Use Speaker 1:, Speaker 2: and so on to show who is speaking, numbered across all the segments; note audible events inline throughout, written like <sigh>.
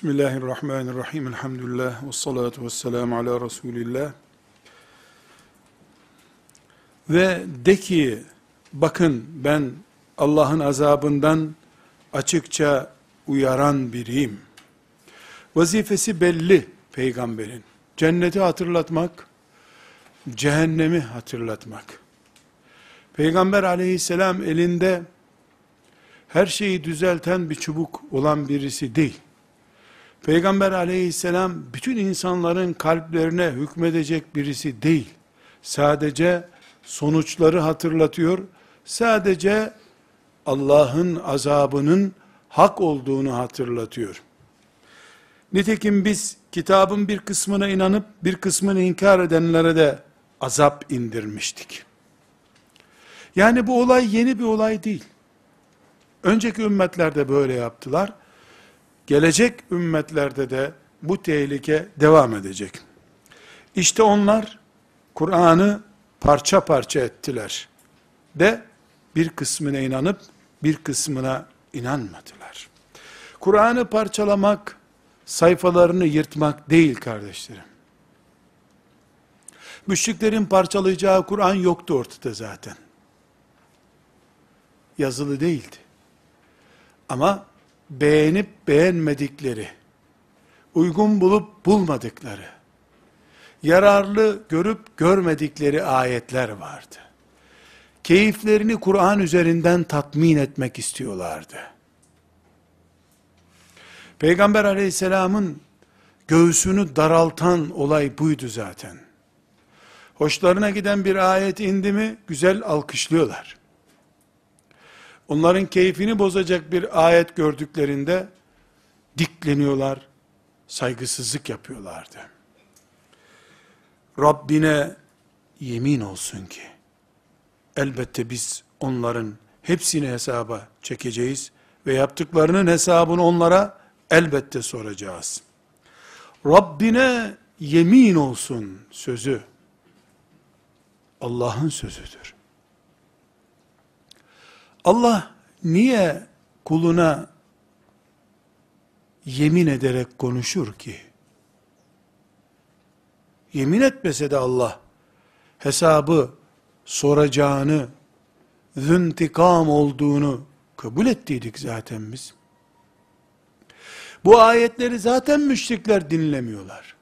Speaker 1: Bismillahirrahmanirrahim. Elhamdülillah. Ve salatu ve selamu ala Resulillah. Ve de ki, bakın ben Allah'ın azabından açıkça uyaran biriyim. Vazifesi belli peygamberin. Cenneti hatırlatmak, cehennemi hatırlatmak. Peygamber aleyhisselam elinde her şeyi düzelten bir çubuk olan birisi değil. Peygamber aleyhisselam bütün insanların kalplerine hükmedecek birisi değil. Sadece sonuçları hatırlatıyor. Sadece Allah'ın azabının hak olduğunu hatırlatıyor. Nitekim biz kitabın bir kısmına inanıp bir kısmını inkar edenlere de azap indirmiştik. Yani bu olay yeni bir olay değil. Önceki ümmetlerde böyle yaptılar. Gelecek ümmetlerde de bu tehlike devam edecek. İşte onlar Kur'an'ı parça parça ettiler. De bir kısmına inanıp bir kısmına inanmadılar. Kur'an'ı parçalamak, sayfalarını yırtmak değil kardeşlerim. Müşriklerin parçalayacağı Kur'an yoktu ortada zaten. Yazılı değildi. Ama beğenip beğenmedikleri, uygun bulup bulmadıkları, yararlı görüp görmedikleri ayetler vardı. Keyiflerini Kur'an üzerinden tatmin etmek istiyorlardı. Peygamber aleyhisselamın göğsünü daraltan olay buydu zaten. Hoşlarına giden bir ayet indi mi güzel alkışlıyorlar. Onların keyfini bozacak bir ayet gördüklerinde dikleniyorlar, saygısızlık yapıyorlardı. Rabbine yemin olsun ki, elbette biz onların hepsini hesaba çekeceğiz ve yaptıklarının hesabını onlara elbette soracağız. Rabbine yemin olsun sözü, Allah'ın sözüdür. Allah niye kuluna yemin ederek konuşur ki? Yemin etmese de Allah hesabı soracağını, züntikam olduğunu kabul ettiydik zaten biz. Bu ayetleri zaten müşrikler dinlemiyorlar.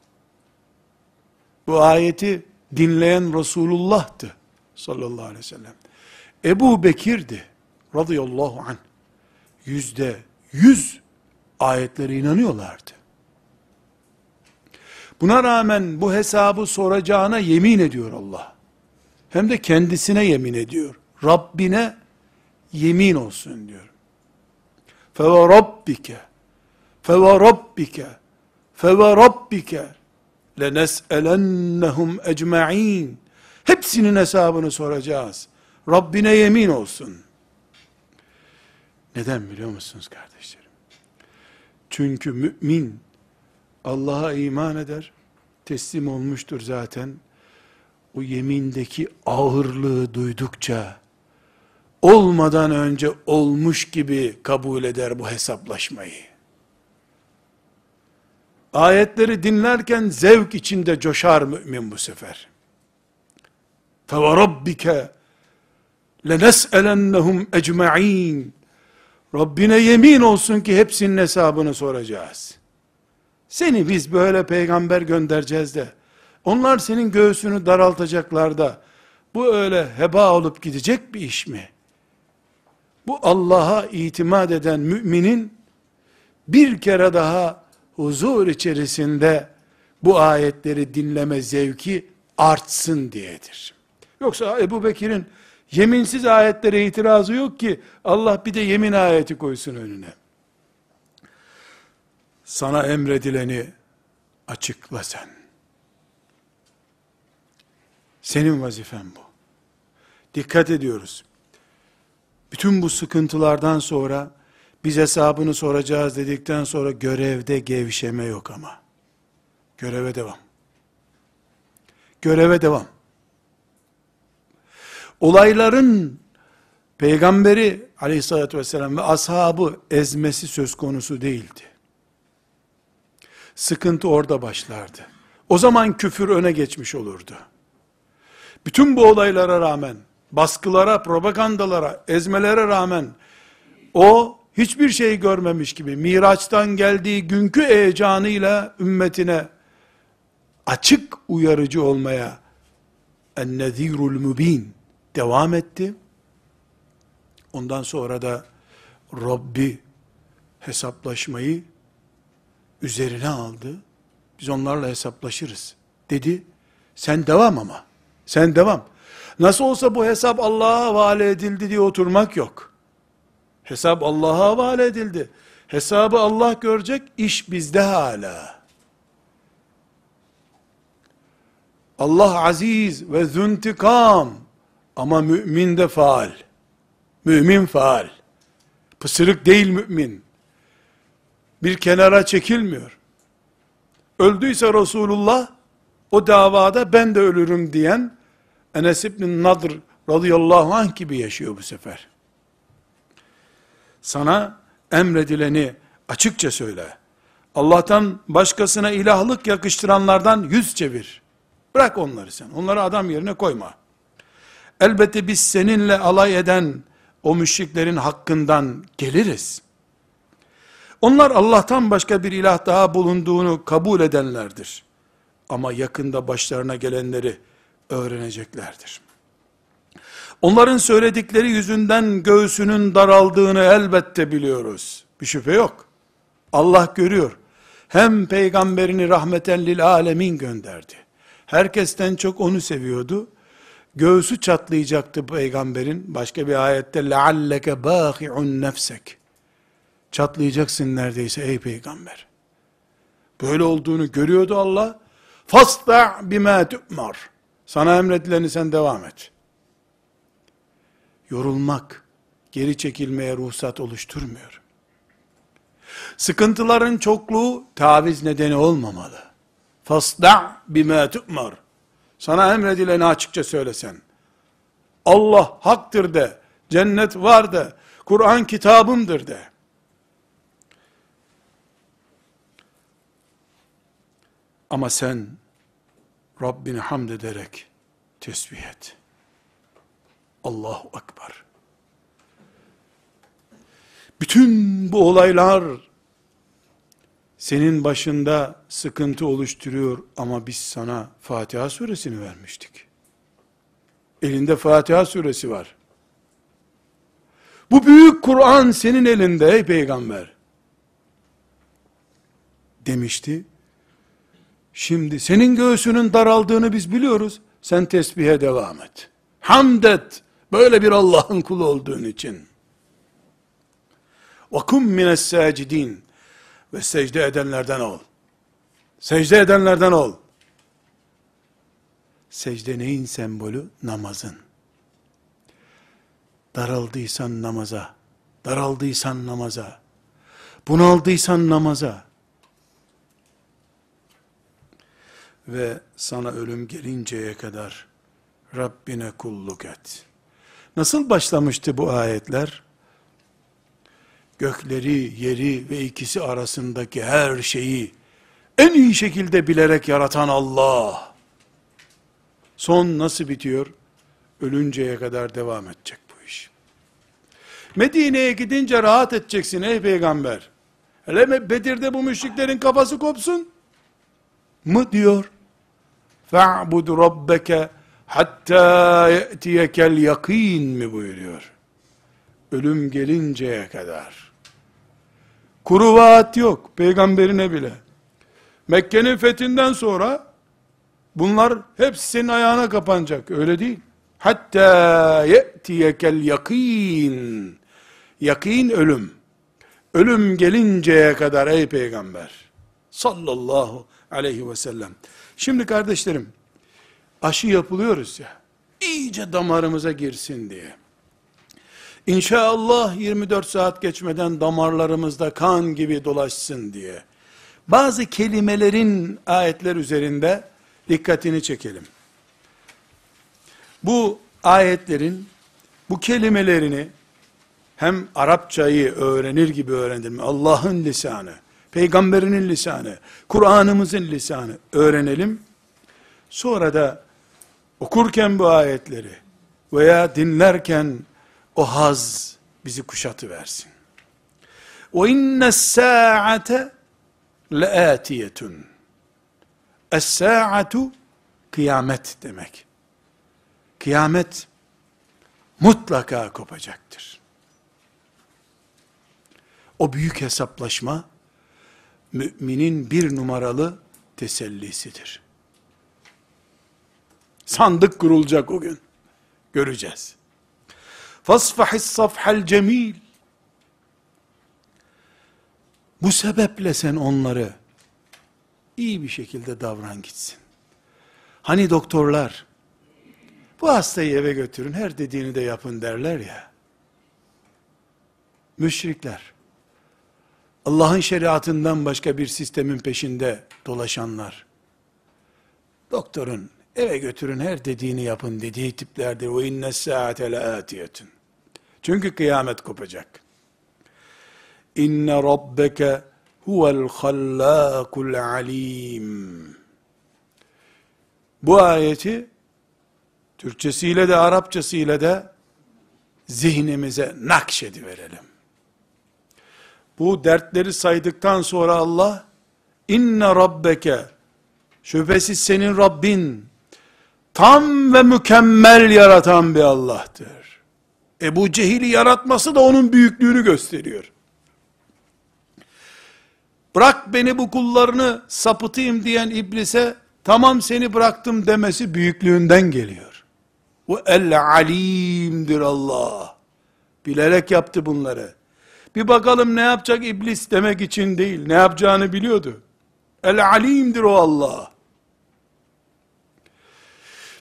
Speaker 1: Bu ayeti dinleyen Resulullah'tı sallallahu aleyhi ve sellem. Ebu Bekir'di radıyallahu anh yüzde yüz ayetlere inanıyorlardı. Buna rağmen bu hesabı soracağına yemin ediyor Allah. Hem de kendisine yemin ediyor. Rabbine yemin olsun diyor. Rabbike feve rabbike lenes'elennehum ecma'in hepsinin hesabını soracağız. Rabbine yemin olsun. Neden biliyor musunuz kardeşlerim? Çünkü mümin Allah'a iman eder, teslim olmuştur zaten. O yemindeki ağırlığı duydukça olmadan önce olmuş gibi kabul eder bu hesaplaşmayı. Ayetleri dinlerken zevk içinde coşar mümin bu sefer. فَوَرَبِّكَ لَنَسْأَلَنَّهُمْ اَجْمَعِينَ Rabbine yemin olsun ki hepsinin hesabını soracağız. Seni biz böyle peygamber göndereceğiz de, onlar senin göğsünü daraltacaklar da, bu öyle heba olup gidecek bir iş mi? Bu Allah'a itimat eden müminin, bir kere daha huzur içerisinde, bu ayetleri dinleme zevki artsın diyedir. Yoksa Ebu Bekir'in Yeminsiz ayetlere itirazı yok ki Allah bir de yemin ayeti koysun önüne. Sana emredileni açıkla sen. Senin vazifen bu. Dikkat ediyoruz. Bütün bu sıkıntılardan sonra biz hesabını soracağız dedikten sonra görevde gevşeme yok ama. Göreve devam. Göreve devam olayların peygamberi aleyhissalatü vesselam ve ashabı ezmesi söz konusu değildi. sıkıntı orada başlardı. O zaman küfür öne geçmiş olurdu. Bütün bu olaylara rağmen, baskılara, propagandalara, ezmelere rağmen, o hiçbir şey görmemiş gibi, Miraç'tan geldiği günkü heyecanıyla ümmetine açık uyarıcı olmaya, en-nezirul mübin devam etti. Ondan sonra da Rabbi hesaplaşmayı üzerine aldı. Biz onlarla hesaplaşırız dedi. Sen devam ama. Sen devam. Nasıl olsa bu hesap Allah'a havale edildi diye oturmak yok. Hesap Allah'a havale edildi. Hesabı Allah görecek, iş bizde hala. Allah aziz ve züntikam ama mümin de faal. Mümin faal. Pısırık değil mümin. Bir kenara çekilmiyor. Öldüyse Resulullah o davada ben de ölürüm diyen Enes İbn Nadr radıyallahu anh gibi yaşıyor bu sefer. Sana emredileni açıkça söyle. Allah'tan başkasına ilahlık yakıştıranlardan yüz çevir. Bırak onları sen. Onları adam yerine koyma. Elbette biz seninle alay eden o müşriklerin hakkından geliriz. Onlar Allah'tan başka bir ilah daha bulunduğunu kabul edenlerdir. Ama yakında başlarına gelenleri öğreneceklerdir. Onların söyledikleri yüzünden göğsünün daraldığını elbette biliyoruz. Bir şüphe yok. Allah görüyor. Hem peygamberini rahmeten lil alemin gönderdi. Herkesten çok onu seviyordu. Göğsü çatlayacaktı peygamberin. Başka bir ayette lealleke bâhi'un nefsek. Çatlayacaksın neredeyse ey peygamber. Böyle olduğunu görüyordu Allah. Fasta bima tu'mar. Sana emredileni sen devam et. Yorulmak, geri çekilmeye ruhsat oluşturmuyor. Sıkıntıların çokluğu taviz nedeni olmamalı. Fasda bima tu'mar. Sana emredileni açıkça söylesen. Allah haktır de, cennet var de, Kur'an kitabımdır de. Ama sen Rabbini hamd ederek tesbih et. Allahu Ekber. Bütün bu olaylar senin başında sıkıntı oluşturuyor ama biz sana Fatiha suresini vermiştik. Elinde Fatiha suresi var. Bu büyük Kur'an senin elinde ey peygamber. Demişti. Şimdi senin göğsünün daraldığını biz biliyoruz. Sen tesbihe devam et. Hamd et. Böyle bir Allah'ın kulu olduğun için. وَكُمْ مِنَ السَّاجِد۪ينَ ve secde edenlerden ol. Secde edenlerden ol. Secde neyin sembolü? Namazın. Daraldıysan namaza, daraldıysan namaza, bunaldıysan namaza, ve sana ölüm gelinceye kadar Rabbine kulluk et. Nasıl başlamıştı bu ayetler? gökleri, yeri ve ikisi arasındaki her şeyi en iyi şekilde bilerek yaratan Allah. Son nasıl bitiyor? Ölünceye kadar devam edecek bu iş. Medine'ye gidince rahat edeceksin ey peygamber. Hele Bedir'de bu müşriklerin kafası kopsun mı diyor. Fa'bud rabbeke hatta ye'tiyekel yakin mi buyuruyor. Ölüm gelinceye kadar Kuru vaat yok peygamberine bile. Mekke'nin fethinden sonra bunlar hepsi senin ayağına kapanacak. Öyle değil. Hatta ye'tiyekel yakin. Yakin ölüm. Ölüm gelinceye kadar ey peygamber. Sallallahu aleyhi ve sellem. Şimdi kardeşlerim, aşı yapılıyoruz ya, iyice damarımıza girsin diye. İnşallah 24 saat geçmeden damarlarımızda kan gibi dolaşsın diye. Bazı kelimelerin ayetler üzerinde dikkatini çekelim. Bu ayetlerin bu kelimelerini hem Arapçayı öğrenir gibi öğrendim. Allah'ın lisanı, peygamberinin lisanı, Kur'an'ımızın lisanı öğrenelim. Sonra da okurken bu ayetleri veya dinlerken o haz bizi kuşatı versin. O inne saate leatiyetun. Es-sa'atu kıyamet demek. Kıyamet mutlaka kopacaktır. O büyük hesaplaşma müminin bir numaralı tesellisidir. Sandık kurulacak o gün. Göreceğiz. Fasfahis safhal cemil. Bu sebeple sen onları iyi bir şekilde davran gitsin. Hani doktorlar bu hastayı eve götürün her dediğini de yapın derler ya. Müşrikler Allah'ın şeriatından başka bir sistemin peşinde dolaşanlar doktorun eve götürün her dediğini yapın dediği tiplerdir. O inne saate leatiyetun. Çünkü kıyamet kopacak. İnne rabbeke huvel hallâkul alim. Bu ayeti Türkçesiyle de Arapçasıyla da zihnimize nakşediverelim. Bu dertleri saydıktan sonra Allah inne rabbeke şüphesiz senin Rabbin tam ve mükemmel yaratan bir Allah'tır. Ebu Cehil'i yaratması da onun büyüklüğünü gösteriyor. Bırak beni bu kullarını sapıtayım diyen iblise tamam seni bıraktım demesi büyüklüğünden geliyor. Bu el alimdir Allah. Bilerek yaptı bunları. Bir bakalım ne yapacak iblis demek için değil. Ne yapacağını biliyordu. El alimdir o Allah.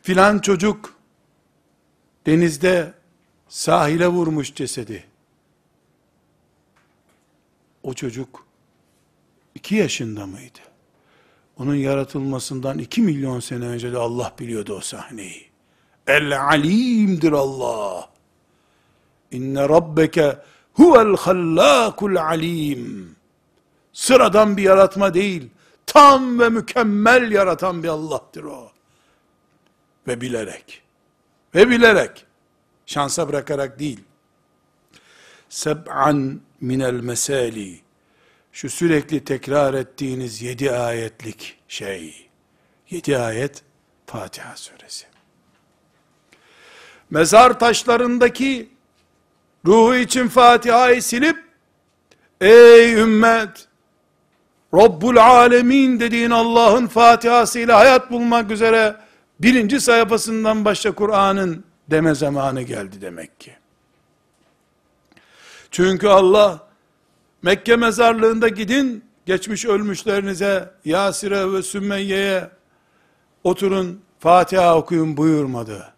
Speaker 1: Filan çocuk denizde sahile vurmuş cesedi. O çocuk iki yaşında mıydı? Onun yaratılmasından iki milyon sene önce de Allah biliyordu o sahneyi. El alimdir Allah. İnne rabbeke huvel hallâkul alim. Sıradan bir yaratma değil, tam ve mükemmel yaratan bir Allah'tır o. Ve bilerek, ve bilerek, şansa bırakarak değil. Seb'an minel mesali, şu sürekli tekrar ettiğiniz yedi ayetlik şey, yedi ayet Fatiha suresi. Mezar taşlarındaki ruhu için Fatiha'yı silip, ey ümmet, Rabbul Alemin dediğin Allah'ın Fatiha'sıyla hayat bulmak üzere, birinci sayfasından başla Kur'an'ın deme zamanı geldi demek ki. Çünkü Allah, Mekke mezarlığında gidin, geçmiş ölmüşlerinize, Yasir'e ve Sümeyye'ye, oturun, Fatiha okuyun buyurmadı.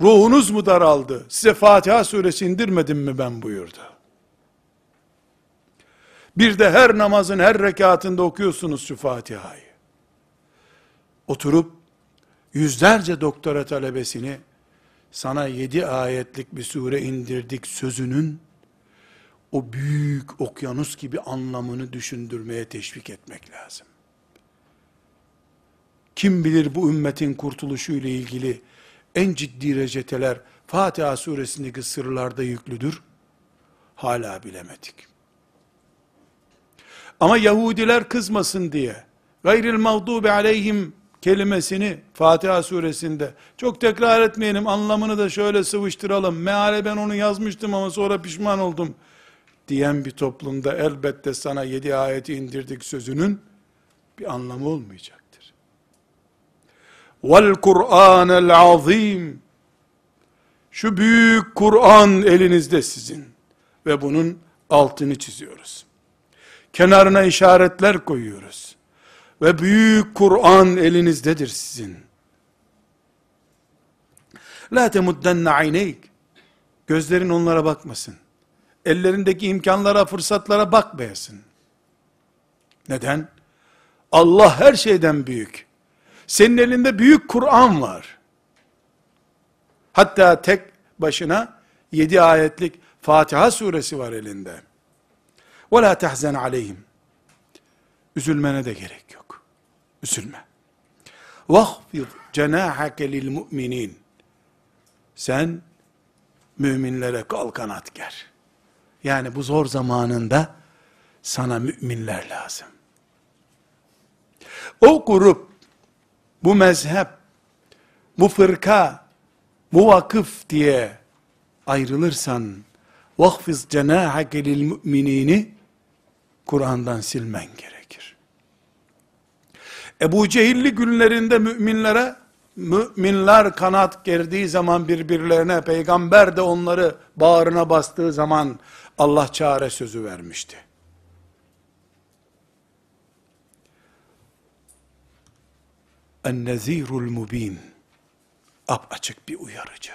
Speaker 1: Ruhunuz mu daraldı? Size Fatiha suresi indirmedim mi ben buyurdu. Bir de her namazın her rekatında okuyorsunuz şu Fatiha'yı. Oturup yüzlerce doktora talebesini sana yedi ayetlik bir sure indirdik sözünün o büyük okyanus gibi anlamını düşündürmeye teşvik etmek lazım. Kim bilir bu ümmetin kurtuluşu ile ilgili en ciddi reçeteler Fatiha suresindeki sırlarda yüklüdür. Hala bilemedik. Ama Yahudiler kızmasın diye gayril mağdubi aleyhim kelimesini Fatiha suresinde çok tekrar etmeyelim anlamını da şöyle sıvıştıralım. Meale ben onu yazmıştım ama sonra pişman oldum diyen bir toplumda elbette sana yedi ayeti indirdik sözünün bir anlamı olmayacak vel Kur'anel azim. Şu büyük Kur'an elinizde sizin. Ve bunun altını çiziyoruz. Kenarına işaretler koyuyoruz Ve büyük Kur'an elinizdedir sizin. La temuddenne ayneyk. Gözlerin onlara bakmasın. Ellerindeki imkanlara, fırsatlara bakmayasın. Neden? Allah her şeyden büyük. Senin elinde büyük Kur'an var. Hatta tek başına yedi ayetlik Fatiha suresi var elinde. وَلَا تَحْزَنْ عَلَيْهِمْ Üzülmene de gerek yok. Üzülme. وَخْفِضْ جَنَاحَكَ لِلْمُؤْمِنِينَ Sen müminlere kal kanat ger. Yani bu zor zamanında sana müminler lazım. O grup, bu mezhep, bu fırka, bu vakıf diye ayrılırsan, vakfiz cenahake lil müminini Kur'an'dan silmen gerekir. Ebu Cehilli günlerinde müminlere müminler kanat gerdiği zaman birbirlerine peygamber de onları bağrına bastığı zaman Allah çare sözü vermişti. En-nezirul mubin. Ap açık bir uyarıcı.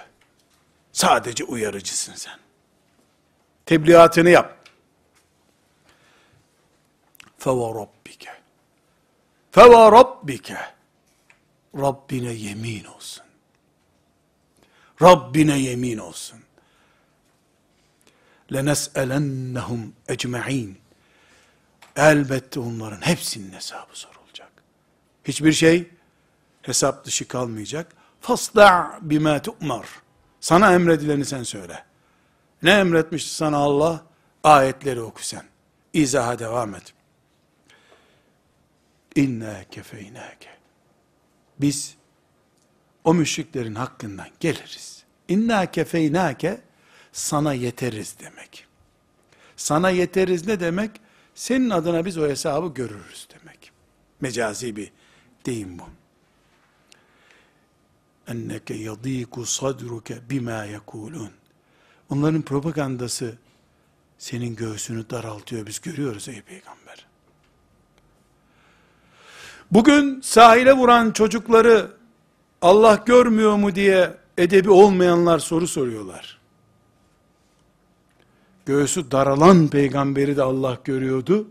Speaker 1: Sadece uyarıcısın sen. Tebliğatını yap. Feve rabbike. Feva rabbike. Rabbine yemin olsun. Rabbine yemin olsun. Lenes'elennehum ecma'in. Elbette onların hepsinin hesabı sorulacak. Hiçbir şey hesap dışı kalmayacak. Fasda bima tu'mar. Sana emredileni sen söyle. Ne emretmişti sana Allah? Ayetleri oku sen. İzaha devam et. İnna kefeynake. Biz o müşriklerin hakkından geliriz. İnna kefeynake sana yeteriz demek. Sana yeteriz ne demek? Senin adına biz o hesabı görürüz demek. Mecazi bir deyim bu. Enneke yadiku sadruke bima yekulun. Onların propagandası senin göğsünü daraltıyor. Biz görüyoruz ey peygamber. Bugün sahile vuran çocukları Allah görmüyor mu diye edebi olmayanlar soru soruyorlar. Göğsü daralan peygamberi de Allah görüyordu.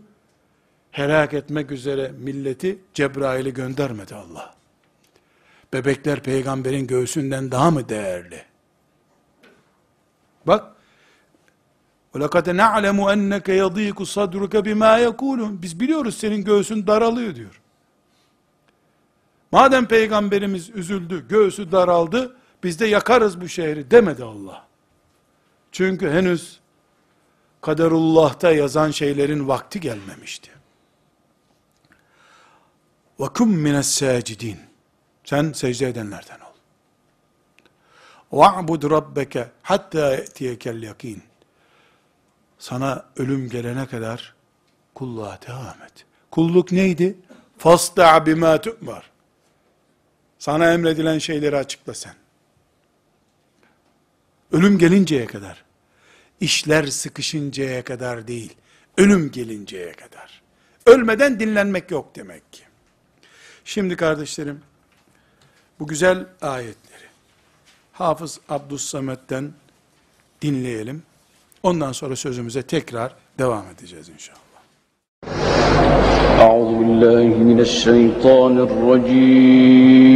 Speaker 1: Helak etmek üzere milleti Cebrail'i göndermedi Allah. Bebekler peygamberin göğsünden daha mı değerli? Bak, وَلَقَدْ نَعْلَمُ اَنَّكَ يَضِيكُ صَدْرُكَ بِمَا يَكُولُونَ Biz biliyoruz senin göğsün daralıyor diyor. Madem peygamberimiz üzüldü, göğsü daraldı, biz de yakarız bu şehri demedi Allah. Çünkü henüz kaderullah'ta yazan şeylerin vakti gelmemişti. وَكُمْ مِنَ السَّاجِدِينَ Sen secde edenlerden ol. وَعْبُدْ رَبَّكَ hatta يَأْتِيَكَ yakin. Sana ölüm gelene kadar kulluğa devam et. Kulluk neydi? فَاسْتَعْ بِمَا تُؤْمَرْ sana emredilen şeyleri açıkla sen. Ölüm gelinceye kadar. işler sıkışıncaya kadar değil. Ölüm gelinceye kadar. Ölmeden dinlenmek yok demek ki. Şimdi kardeşlerim, bu güzel ayetleri Hafız Abdüssamet'ten dinleyelim. Ondan sonra sözümüze tekrar devam edeceğiz inşallah.
Speaker 2: أعوذ بالله من الشيطان الرجيم.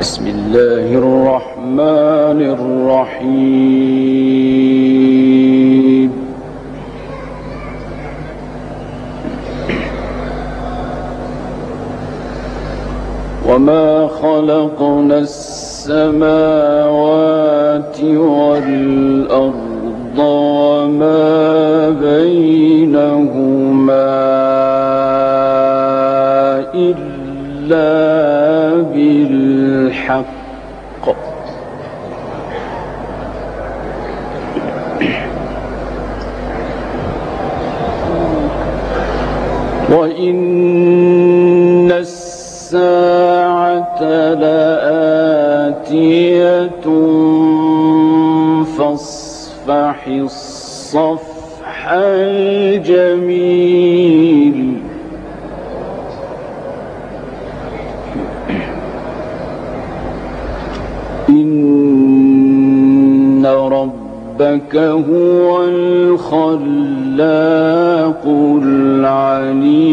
Speaker 2: بسم الله الرحمن الرحيم. وما خلقنا السماوات والأرض وما بينهما إلا بالحق وإن الساعة لآتية فاصفح الصفح الجميل. إن ربك هو الخلاق العليم.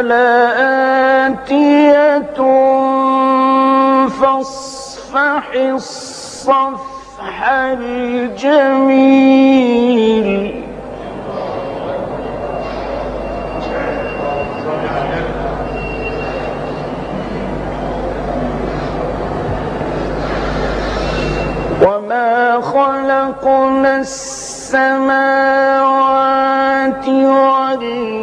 Speaker 2: لآتية فاصفح الصفح الجميل. وما خلقنا السماوات والأرض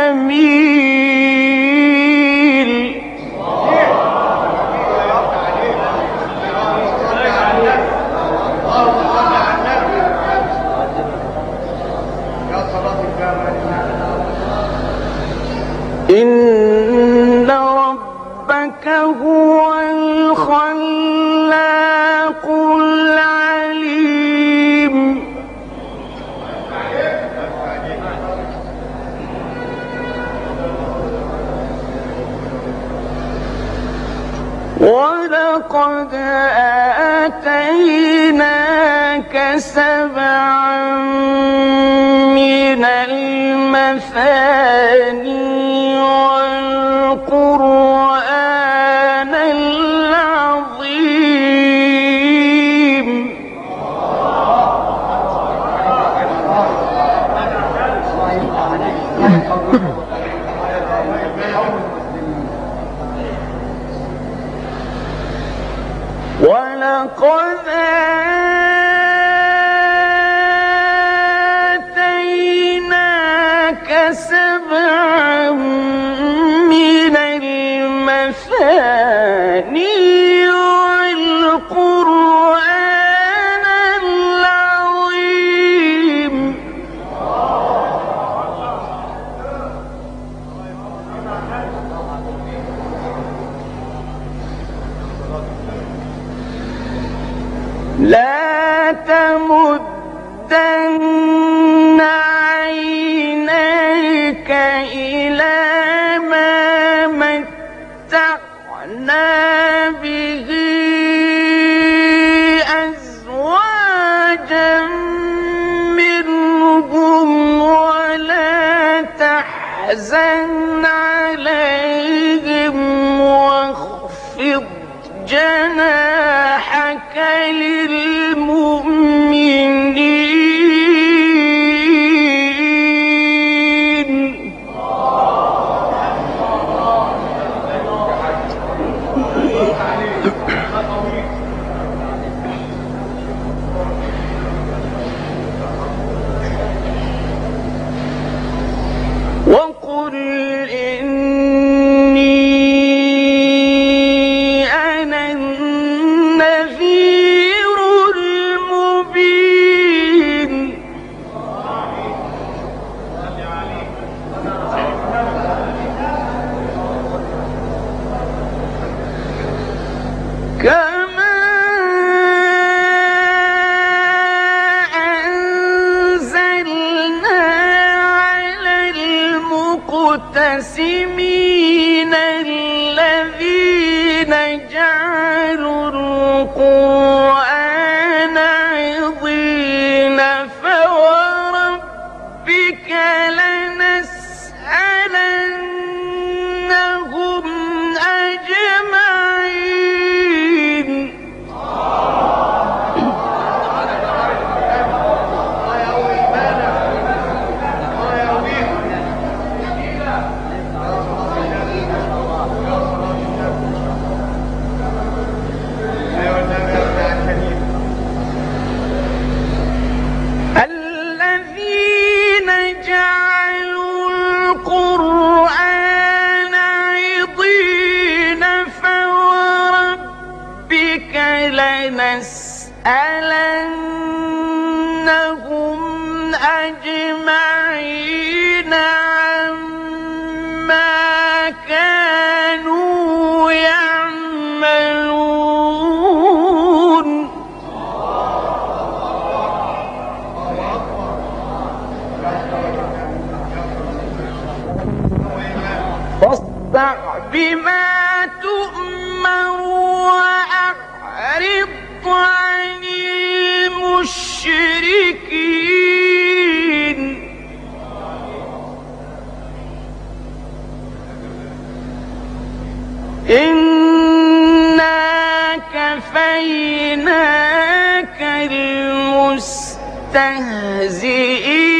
Speaker 2: حميد سبعا من المثاني والقرآن العظيم. ولقد كالمستهزئين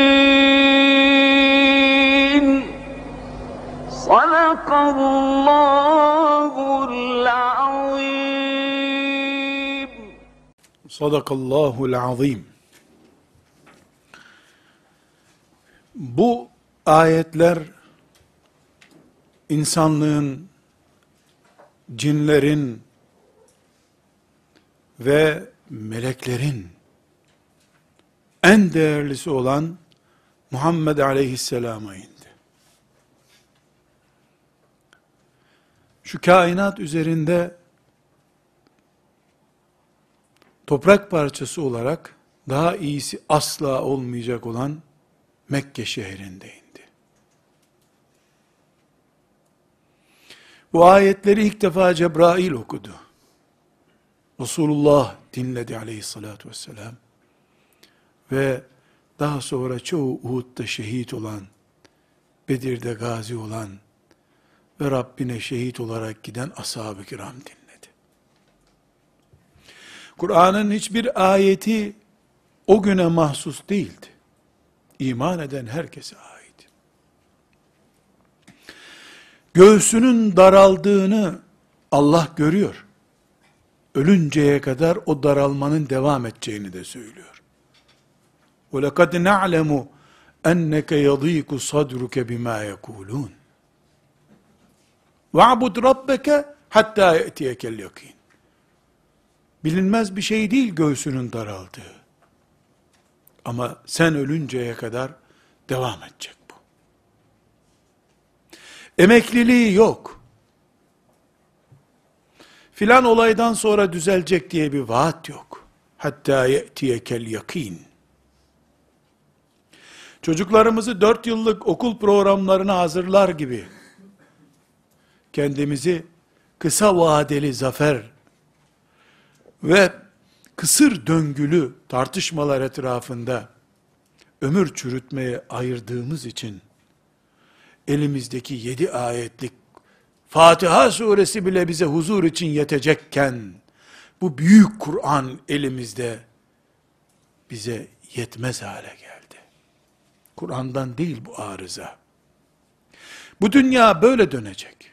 Speaker 2: صدق الله العظيم
Speaker 1: Sadakallahul azim. Bu ayetler insanlığın, cinlerin ve meleklerin en değerlisi olan Muhammed aleyhisselama indi. Şu kainat üzerinde toprak parçası olarak daha iyisi asla olmayacak olan Mekke şehrinde indi. Bu ayetleri ilk defa Cebrail okudu. Resulullah dinledi aleyhissalatü vesselam. Ve daha sonra çoğu Uhud'da şehit olan, Bedir'de gazi olan ve Rabbine şehit olarak giden ashab-ı kiram dinledi. Kur'an'ın hiçbir ayeti o güne mahsus değildi. İman eden herkese ait. Göğsünün daraldığını Allah görüyor. Ölünceye kadar o daralmanın devam edeceğini de söylüyor. وَلَقَدْ نَعْلَمُ اَنَّكَ يَضِيكُ صَدْرُكَ بِمَا يَقُولُونَ وَعْبُدْ رَبَّكَ hatta يَأْتِيَكَ الْيَقِينَ Bilinmez bir şey değil göğsünün daraldığı. Ama sen ölünceye kadar devam edecek bu. Emekliliği yok. Filan olaydan sonra düzelecek diye bir vaat yok. Hatta ye'tiyekel yakin. Çocuklarımızı dört yıllık okul programlarına hazırlar gibi kendimizi kısa vadeli zafer ve kısır döngülü tartışmalar etrafında ömür çürütmeye ayırdığımız için elimizdeki yedi ayetlik Fatiha suresi bile bize huzur için yetecekken bu büyük Kur'an elimizde bize yetmez hale geldi. Kur'an'dan değil bu arıza. Bu dünya böyle dönecek.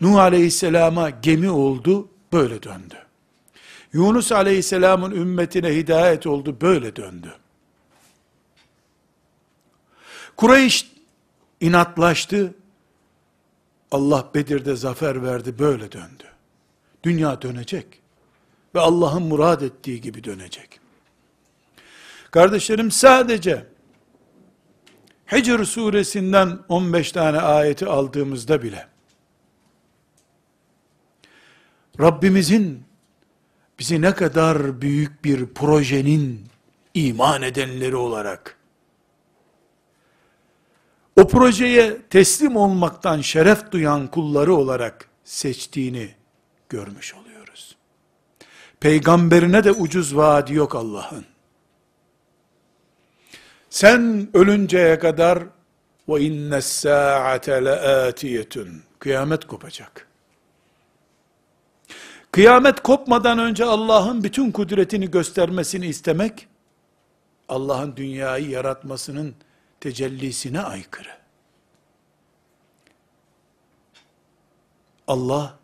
Speaker 1: Nuh aleyhisselama gemi oldu, böyle döndü. Yunus aleyhisselamın ümmetine hidayet oldu, böyle döndü. Kureyş inatlaştı, Allah Bedir'de zafer verdi, böyle döndü. Dünya dönecek. Ve Allah'ın murad ettiği gibi dönecek. Kardeşlerim sadece Hicr suresinden 15 tane ayeti aldığımızda bile Rabbimizin bizi ne kadar büyük bir projenin iman edenleri olarak o projeye teslim olmaktan şeref duyan kulları olarak seçtiğini görmüş oluyoruz. Peygamberine de ucuz vaadi yok Allah'ın. Sen ölünceye kadar ve inne saate leatiyetun. Kıyamet kopacak. Kıyamet kopmadan önce Allah'ın bütün kudretini göstermesini istemek, Allah'ın dünyayı yaratmasının tecellisine aykırı. Allah,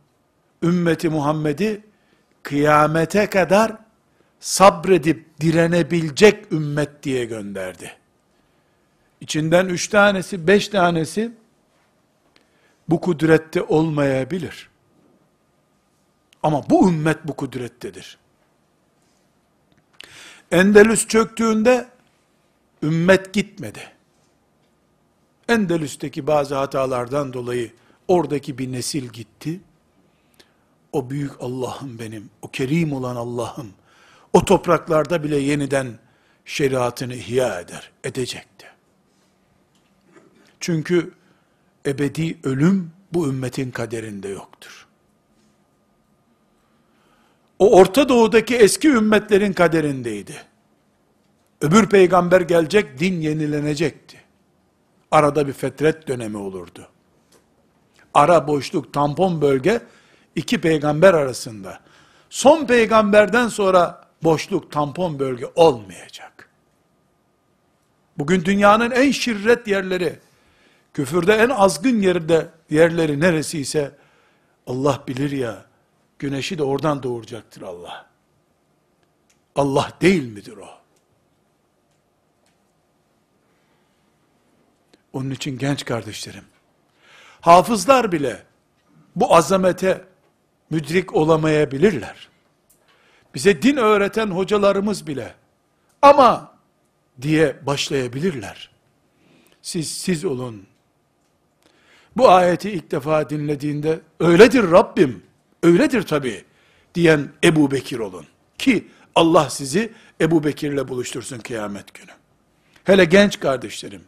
Speaker 1: ümmeti Muhammed'i kıyamete kadar sabredip direnebilecek ümmet diye gönderdi. İçinden üç tanesi, beş tanesi bu kudrette olmayabilir. Ama bu ümmet bu kudrettedir. Endelüs çöktüğünde ümmet gitmedi. Endelüs'teki bazı hatalardan dolayı oradaki bir nesil gitti. O büyük Allah'ım benim, o kerim olan Allah'ım, o topraklarda bile yeniden şeriatını ihya eder, edecekti. Çünkü ebedi ölüm bu ümmetin kaderinde yoktur. O Orta Doğu'daki eski ümmetlerin kaderindeydi. Öbür peygamber gelecek, din yenilenecekti. Arada bir fetret dönemi olurdu. Ara boşluk, tampon bölge, iki peygamber arasında. Son peygamberden sonra boşluk, tampon bölge olmayacak. Bugün dünyanın en şirret yerleri, küfürde en azgın yerde yerleri neresiyse, Allah bilir ya, güneşi de oradan doğuracaktır Allah. Allah değil midir o? Onun için genç kardeşlerim, hafızlar bile bu azamete müdrik olamayabilirler. Bize din öğreten hocalarımız bile ama diye başlayabilirler. Siz siz olun. Bu ayeti ilk defa dinlediğinde öyledir Rabbim, öyledir tabi diyen Ebu Bekir olun. Ki Allah sizi Ebu Bekir'le buluştursun kıyamet günü. Hele genç kardeşlerim,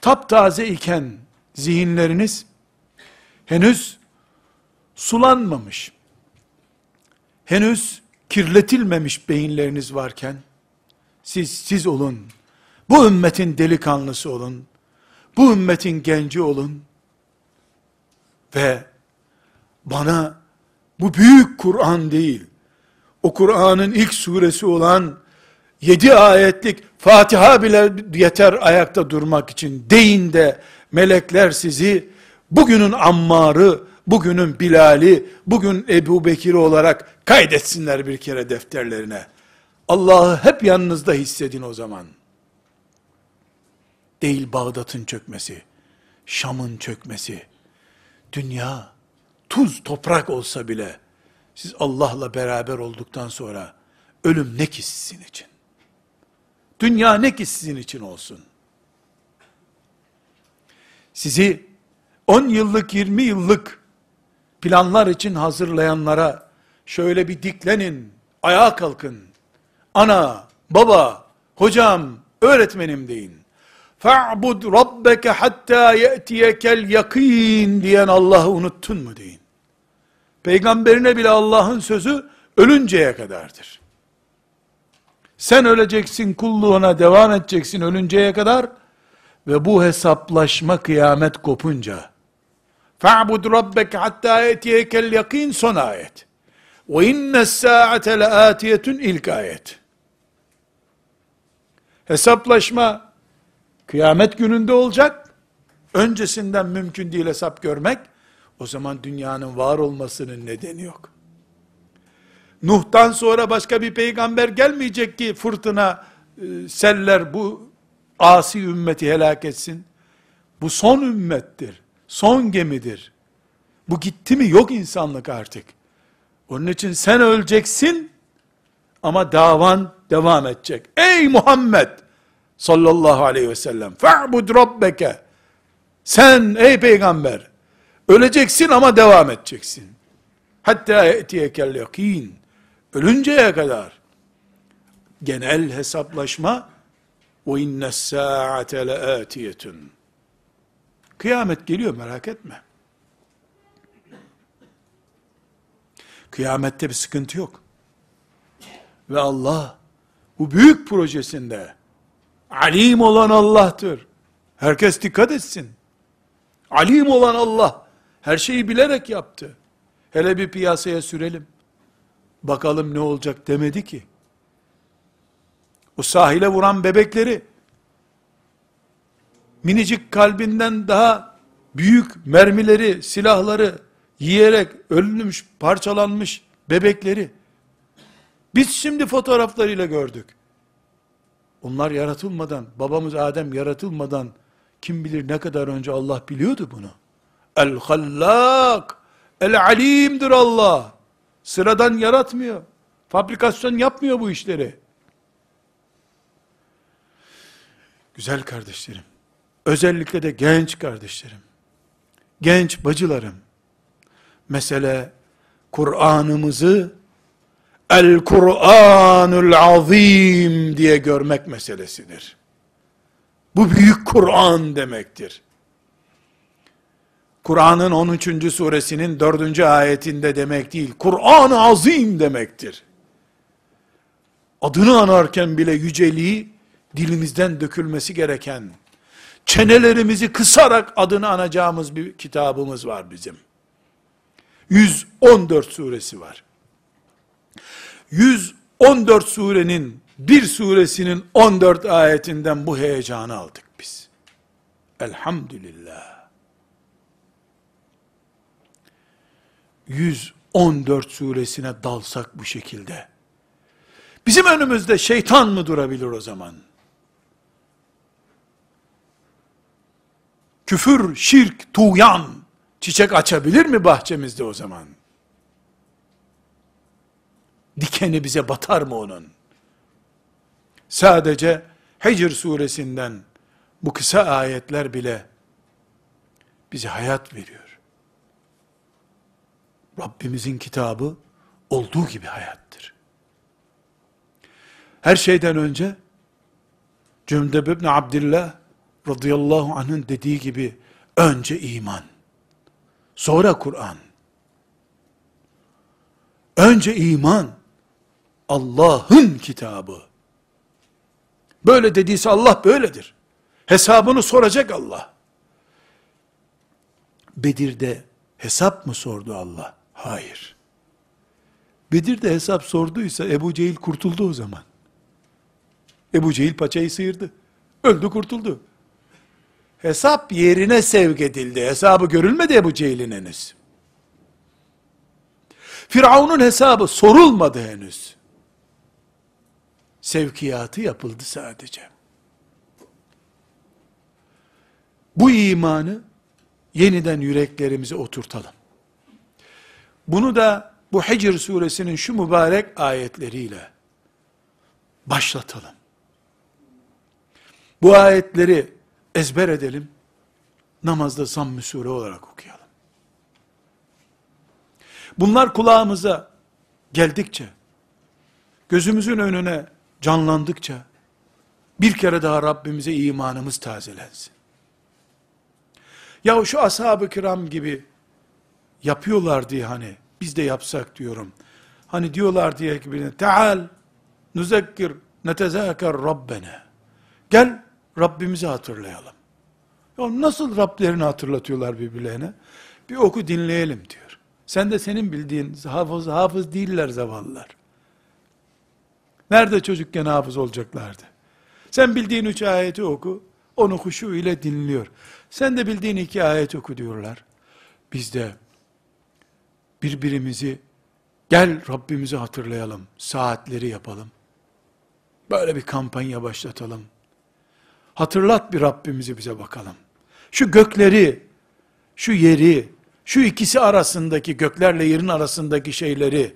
Speaker 1: taptaze iken zihinleriniz henüz sulanmamış, henüz kirletilmemiş beyinleriniz varken, siz siz olun, bu ümmetin delikanlısı olun, bu ümmetin genci olun ve bana bu büyük Kur'an değil, o Kur'an'ın ilk suresi olan yedi ayetlik Fatiha bile yeter ayakta durmak için deyin de melekler sizi bugünün Ammar'ı, bugünün Bilal'i, bugün Ebu Bekir'i olarak kaydetsinler bir kere defterlerine. Allah'ı hep yanınızda hissedin o zaman. Değil Bağdat'ın çökmesi, Şam'ın çökmesi, dünya, tuz toprak olsa bile, siz Allah'la beraber olduktan sonra, ölüm ne ki sizin için? Dünya ne ki sizin için olsun? Sizi 10 yıllık, 20 yıllık planlar için hazırlayanlara şöyle bir diklenin, ayağa kalkın. Ana, baba, hocam, öğretmenim deyin. Fa'bud rabbeke hatta ye'tiyekel yakin diyen Allah'ı unuttun mu deyin. Peygamberine bile Allah'ın sözü ölünceye kadardır. Sen öleceksin kulluğuna devam edeceksin ölünceye kadar ve bu hesaplaşma kıyamet kopunca fa'bud rabbeke hatta ye'tiyekel yakin son ayet. Ve innes saate le ilk ayet. Hesaplaşma kıyamet gününde olacak. Öncesinden mümkün değil hesap görmek. O zaman dünyanın var olmasının nedeni yok. Nuh'tan sonra başka bir peygamber gelmeyecek ki fırtına, e, seller bu asi ümmeti helak etsin. Bu son ümmettir. Son gemidir. Bu gitti mi yok insanlık artık. Onun için sen öleceksin ama davan devam edecek. Ey Muhammed sallallahu aleyhi ve sellem fe'bud rabbeke sen ey peygamber öleceksin ama devam edeceksin. Hatta etiyekel yakin. Ölünceye kadar. Genel hesaplaşma ve inne saate leatiyetun. Kıyamet geliyor merak etme. Kıyamette bir sıkıntı yok. Ve Allah bu büyük projesinde alim olan Allah'tır. Herkes dikkat etsin. Alim olan Allah her şeyi bilerek yaptı. Hele bir piyasaya sürelim. Bakalım ne olacak demedi ki. O sahile vuran bebekleri minicik kalbinden daha büyük mermileri, silahları yiyerek ölmüş, parçalanmış bebekleri biz şimdi fotoğraflarıyla gördük. Onlar yaratılmadan, babamız Adem yaratılmadan kim bilir ne kadar önce Allah biliyordu bunu. El-Hallak, El-Alim'dir Allah. Sıradan yaratmıyor. Fabrikasyon yapmıyor bu işleri. Güzel kardeşlerim. Özellikle de genç kardeşlerim. Genç bacılarım. Mesele Kur'an'ımızı El Kur'anul Azim diye görmek meselesidir. Bu büyük Kur'an demektir. Kur'an'ın 13. suresinin 4. ayetinde demek değil, Kur'an-ı Azim demektir. Adını anarken bile yüceliği dilimizden dökülmesi gereken, çenelerimizi kısarak adını anacağımız bir kitabımız var bizim. 114 suresi var. 114 surenin bir suresinin 14 ayetinden bu heyecanı aldık biz. Elhamdülillah. 114 suresine dalsak bu şekilde. Bizim önümüzde şeytan mı durabilir o zaman? Küfür, şirk, tuğyan çiçek açabilir mi bahçemizde o zaman? Dikeni bize batar mı onun? Sadece Hicr suresinden bu kısa ayetler bile bize hayat veriyor. Rabbimizin kitabı olduğu gibi hayattır. Her şeyden önce Cümdeb ibn Abdillah radıyallahu anh'ın dediği gibi önce iman, sonra Kur'an. Önce iman, Allah'ın kitabı. Böyle dediyse Allah böyledir. Hesabını soracak Allah. Bedir'de hesap mı sordu Allah? Hayır. Bedir'de hesap sorduysa Ebu Cehil kurtuldu o zaman. Ebu Cehil paçayı sıyırdı. Öldü kurtuldu. Hesap yerine sevk edildi. Hesabı görülmedi Ebu Cehil'in henüz. Firavun'un hesabı sorulmadı henüz. Sevkiyatı yapıldı sadece. Bu imanı yeniden yüreklerimize oturtalım. Bunu da bu Hicr suresinin şu mübarek ayetleriyle başlatalım. Bu ayetleri ezber edelim. Namazda zamm-ı sure olarak okuyalım. Bunlar kulağımıza geldikçe, gözümüzün önüne canlandıkça, bir kere daha Rabbimize imanımız tazelensin. Ya şu ashab-ı kiram gibi yapıyorlar diye hani, biz de yapsak diyorum. Hani diyorlar diye birine, Teal, nuzekkir, netezâker Rabbene. Gel, Rabbimizi hatırlayalım. Ya nasıl Rablerini hatırlatıyorlar birbirlerine? Bir oku dinleyelim diyor. Sen de senin bildiğin hafız, hafız değiller zavallılar. Nerede çocukken hafız olacaklardı? Sen bildiğin üç ayeti oku, onu huşu ile dinliyor. Sen de bildiğin iki ayet oku diyorlar. Biz de birbirimizi gel Rabbimizi hatırlayalım, saatleri yapalım. Böyle bir kampanya başlatalım. Hatırlat bir Rabbimizi bize bakalım. Şu gökleri, şu yeri, şu ikisi arasındaki göklerle yerin arasındaki şeyleri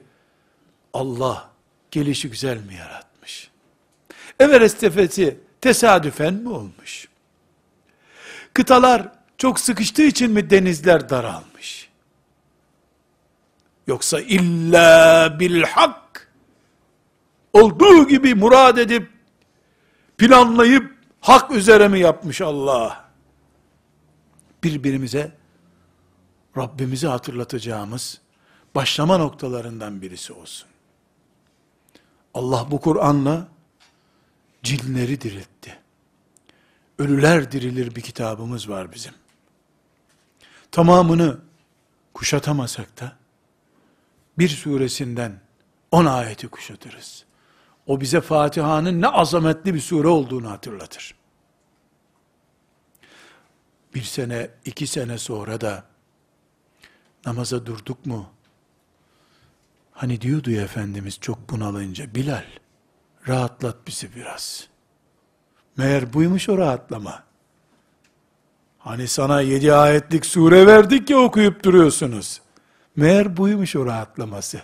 Speaker 1: Allah gelişi güzel mi yaratmış? Everest tepesi tesadüfen mi olmuş? Kıtalar çok sıkıştığı için mi denizler daralmış? Yoksa illa bil hak olduğu gibi murad edip planlayıp hak üzere mi yapmış Allah? Birbirimize Rabbimizi hatırlatacağımız başlama noktalarından birisi olsun. Allah bu Kur'an'la cinleri diriltti. Ölüler dirilir bir kitabımız var bizim. Tamamını kuşatamasak da bir suresinden on ayeti kuşatırız. O bize Fatiha'nın ne azametli bir sure olduğunu hatırlatır. Bir sene, iki sene sonra da namaza durduk mu? Hani diyordu ya Efendimiz çok bunalınca, Bilal, rahatlat bizi biraz. Meğer buymuş o rahatlama. Hani sana yedi ayetlik sure verdik ya okuyup duruyorsunuz. Meğer buymuş o rahatlaması.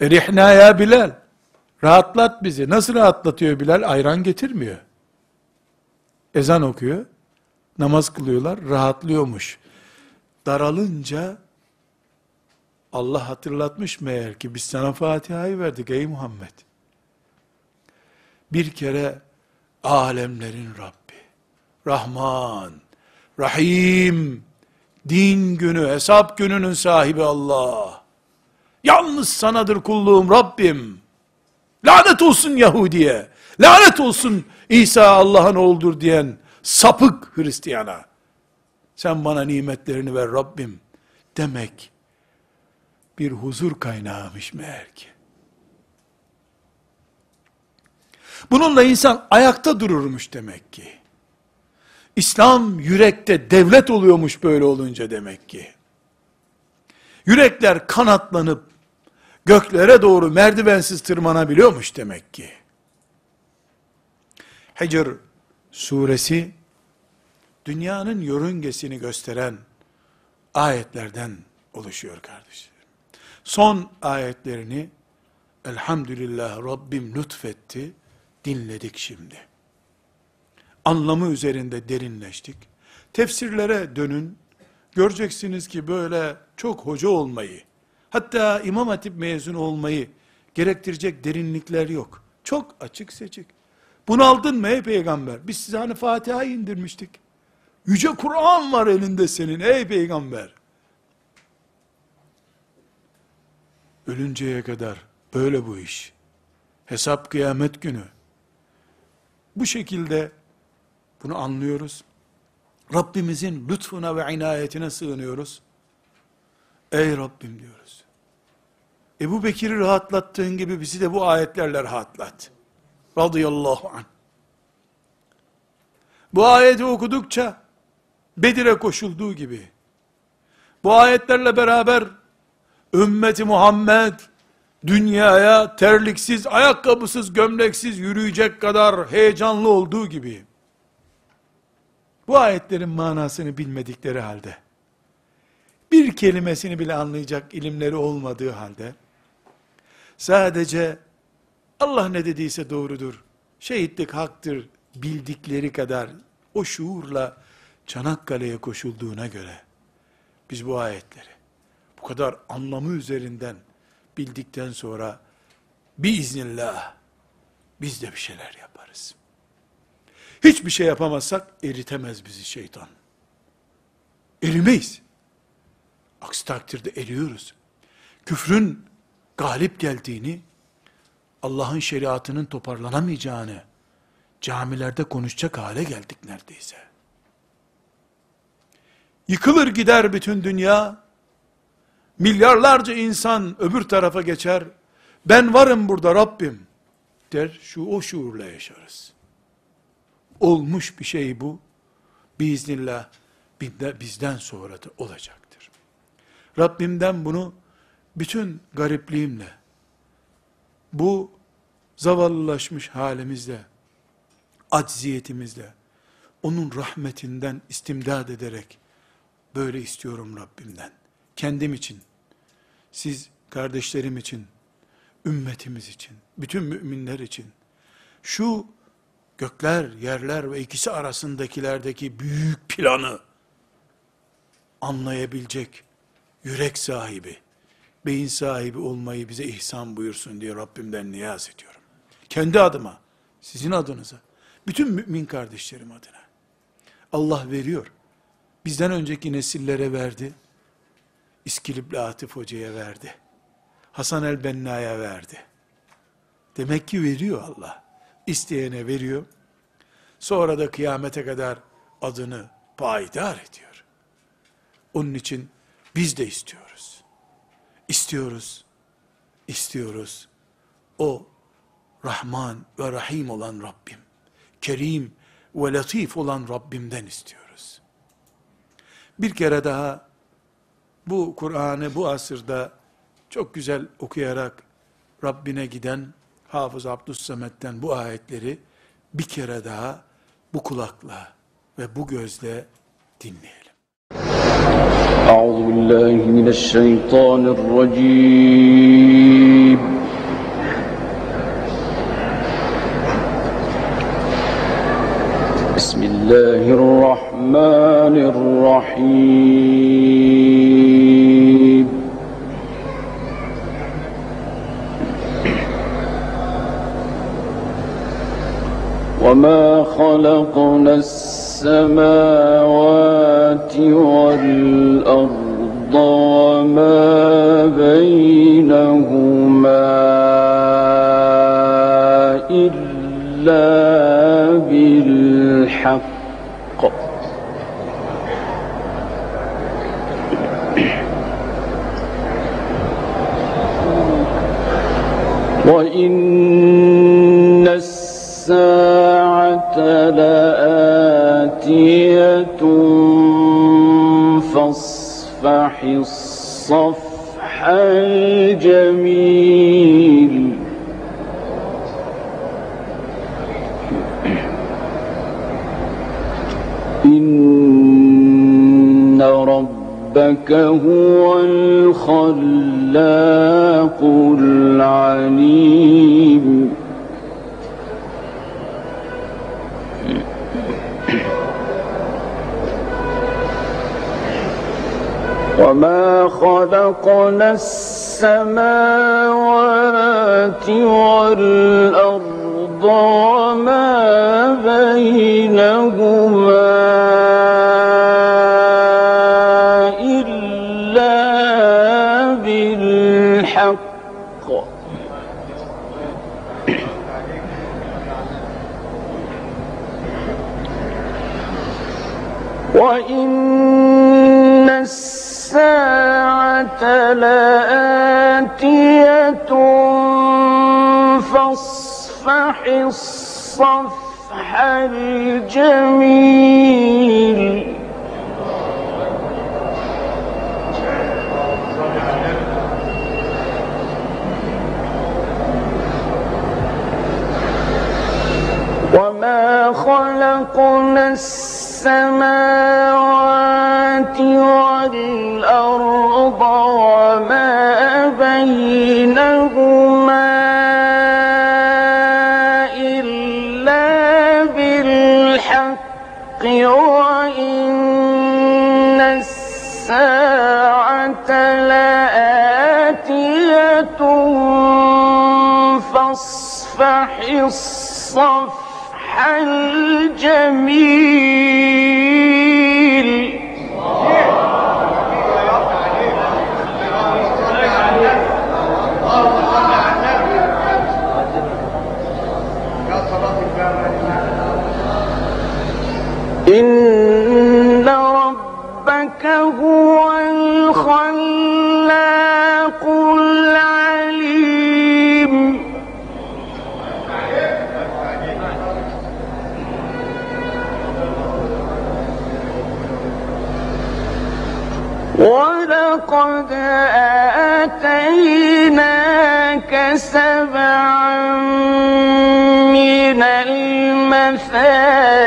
Speaker 1: Erihna ya Bilal. Rahatlat bizi. Nasıl rahatlatıyor Bilal? Ayran getirmiyor. Ezan okuyor. Namaz kılıyorlar. Rahatlıyormuş. Daralınca Allah hatırlatmış meğer ki biz sana Fatiha'yı verdik ey Muhammed. Bir kere alemlerin Rabbi, Rahman, Rahim, din günü, hesap gününün sahibi Allah. Yalnız sanadır kulluğum Rabbim. Lanet olsun Yahudiye. Lanet olsun İsa Allah'ın oğludur diyen sapık Hristiyana. Sen bana nimetlerini ver Rabbim demek bir huzur kaynağımış meğer ki. Bununla insan ayakta dururmuş demek ki. İslam yürekte devlet oluyormuş böyle olunca demek ki. Yürekler kanatlanıp göklere doğru merdivensiz tırmanabiliyormuş demek ki. Hicr suresi dünyanın yörüngesini gösteren ayetlerden oluşuyor kardeşlerim. Son ayetlerini Elhamdülillah Rabbim lütfetti dinledik şimdi. Anlamı üzerinde derinleştik. Tefsirlere dönün. Göreceksiniz ki böyle çok hoca olmayı, hatta İmam Hatip mezunu olmayı gerektirecek derinlikler yok. Çok açık seçik. Bunaldın mı ey peygamber? Biz size hani Fatiha indirmiştik. Yüce Kur'an var elinde senin ey peygamber. Ölünceye kadar böyle bu iş. Hesap kıyamet günü. Bu şekilde bunu anlıyoruz. Rabbimizin lütfuna ve inayetine sığınıyoruz. Ey Rabbim diyoruz. Ebu Bekir'i rahatlattığın gibi bizi de bu ayetlerle rahatlat. Radıyallahu anh. Bu ayeti okudukça Bedir'e koşulduğu gibi bu ayetlerle beraber ümmeti Muhammed dünyaya terliksiz, ayakkabısız, gömleksiz yürüyecek kadar heyecanlı olduğu gibi, bu ayetlerin manasını bilmedikleri halde, bir kelimesini bile anlayacak ilimleri olmadığı halde, sadece Allah ne dediyse doğrudur, şehitlik haktır bildikleri kadar o şuurla Çanakkale'ye koşulduğuna göre, biz bu ayetleri, bu kadar anlamı üzerinden bildikten sonra biiznillah biz de bir şeyler yaparız. Hiçbir şey yapamazsak eritemez bizi şeytan. Erimeyiz. Aksi takdirde eriyoruz. Küfrün galip geldiğini, Allah'ın şeriatının toparlanamayacağını camilerde konuşacak hale geldik neredeyse. Yıkılır gider bütün dünya, milyarlarca insan öbür tarafa geçer, ben varım burada Rabbim der, şu o şuurla yaşarız. Olmuş bir şey bu, biiznillah bizden sonra da olacaktır. Rabbimden bunu bütün garipliğimle, bu zavallılaşmış halimizle, acziyetimizle, onun rahmetinden istimdad ederek, böyle istiyorum Rabbimden. Kendim için, siz kardeşlerim için, ümmetimiz için, bütün müminler için, şu gökler, yerler ve ikisi arasındakilerdeki büyük planı anlayabilecek yürek sahibi, beyin sahibi olmayı bize ihsan buyursun diye Rabbimden niyaz ediyorum. Kendi adıma, sizin adınıza, bütün mümin kardeşlerim adına. Allah veriyor. Bizden önceki nesillere verdi. İskilipli Atif Hoca'ya verdi. Hasan el Benna'ya verdi. Demek ki veriyor Allah. İsteyene veriyor. Sonra da kıyamete kadar adını payidar ediyor. Onun için biz de istiyoruz. İstiyoruz. İstiyoruz. O Rahman ve Rahim olan Rabbim, Kerim ve Latif olan Rabbimden istiyoruz. Bir kere daha bu Kur'an'ı bu asırda çok güzel okuyarak Rabbine giden Hafız Abdüssemet'ten bu ayetleri bir kere daha bu kulakla ve bu gözle dinleyelim.
Speaker 2: Euzu billahi mineşşeytanirracim. السماوات والأرض وما بينهما إلا بالحق. وإن الساعة فاصفح الصفح الجميل <clears throat> إن ربك هو الخلاق العليم وما خلقنا السماوات والأرض وما بينهما لآتية فاصفح الصفح الجميل. وما خلقنا السماوات والأرض إن ربك هو الخلاق العليم ولقد آتيناك سبعا من المثاني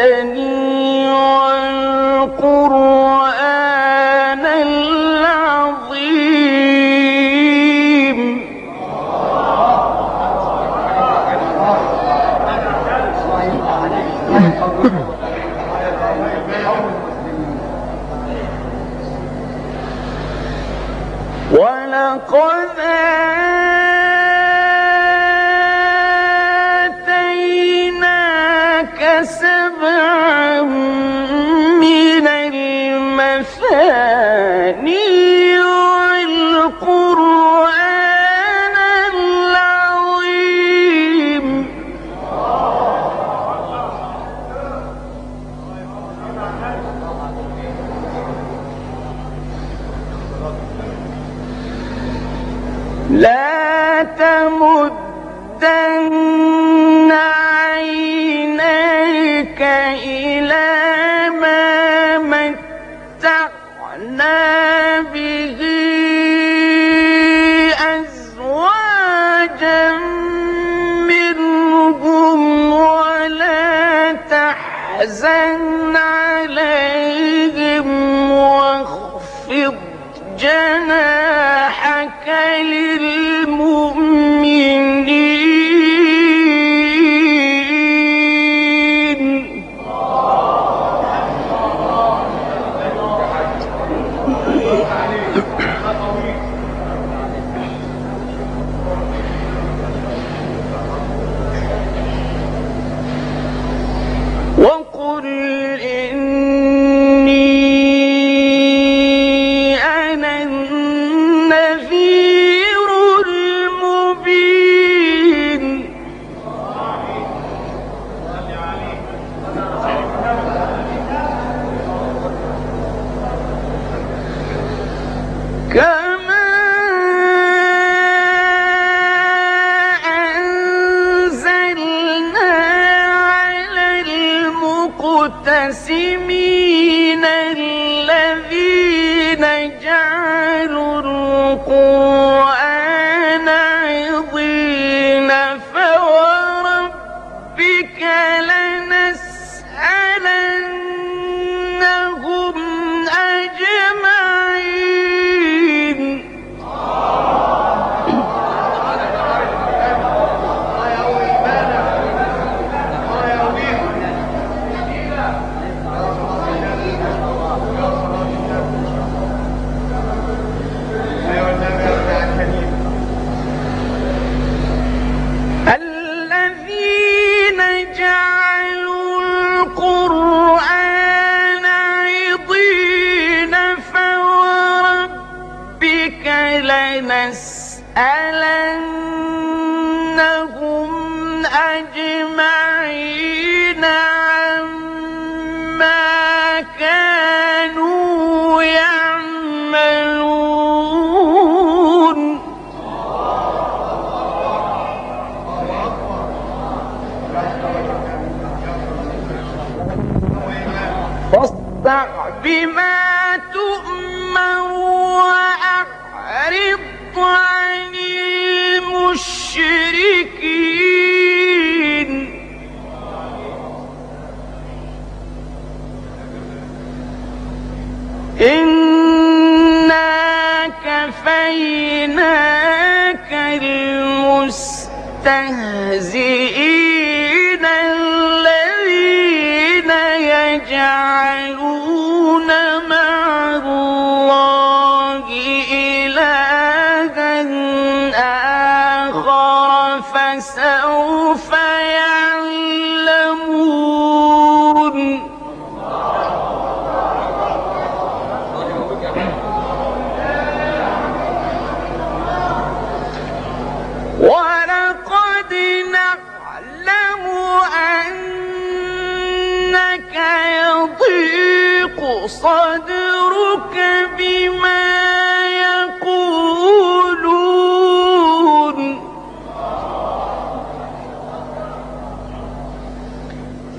Speaker 2: سوف يعلم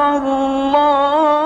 Speaker 2: الله